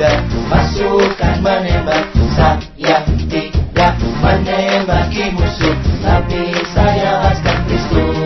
Berkuda Pasukan menembak Saya tidak menembaki musuh Tapi saya laskar Kristus.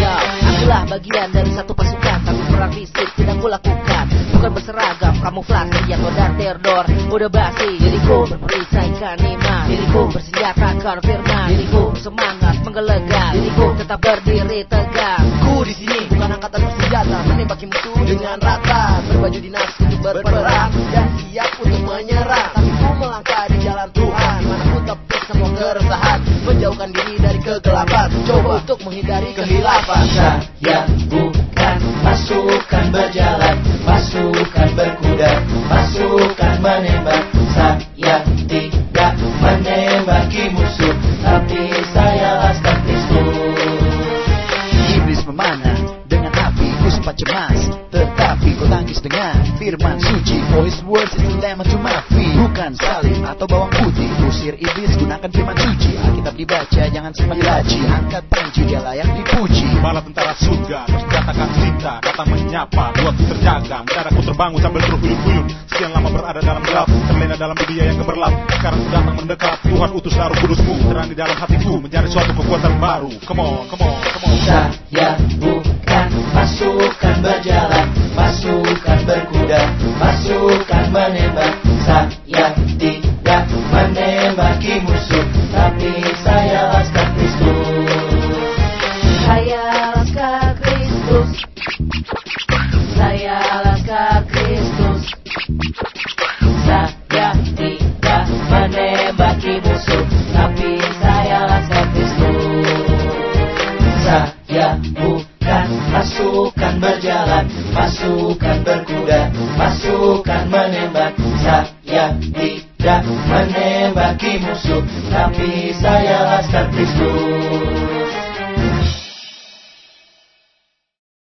Ya, akulah bagian dari satu pasukan Tapi perang fisik tidak kulakukan. Bukan berseragam, kamuflase yang modar terdor. Udah basi, diriku berperisaikan iman. Diriku bersenjatakan firman. Diriku bersemangat menggelegar. Diriku tetap berdiri tegak Ku di sini angkatan bersenjata menembaki musuh dengan rata berbaju dinas untuk berperang dan siap untuk menyerang. Tapi ku melangkah di jalan Tuhan, mana ku tepis semua keresahan, menjauhkan diri dari kegelapan, coba untuk menghindari kehilafan. Saya bukan pasukan berjalan Pasukan berkuda Pasukan menembak Saya tidak menembaki musuh Tapi saya sempat cemas Tetapi ku tangis dengan firman suci. His words is lamb to feet. Bukan salib atau bawang putih. Usir iblis gunakan firman suci. Alkitab dibaca jangan simpan di laci Angkat panci dia layak dipuji. Bala tentara surga Bersenjatakan cinta. Datang menyapa Buatku terjaga. Mendadak terbangun sambil terhuyun-huyun Sekian lama berada dalam gelap Terlena dalam dunia yang gemerlap Sekarang datang mendekat Tuhan utus naruh kudusmu Terang di dalam hatiku Mencari suatu kekuatan baru. Come on, come on, come on menembaki musuh Tapi saya laskar Kristus. Saya laskar Kristus. Saya laskar Kristus. Saya tidak menembaki musuh Tapi saya laskar Kristus. Saya bukan pasukan berjalan Pasukan berkuda Pasukan menembak. Saya tidak menembaki musuh Tapi saya laskar Kristus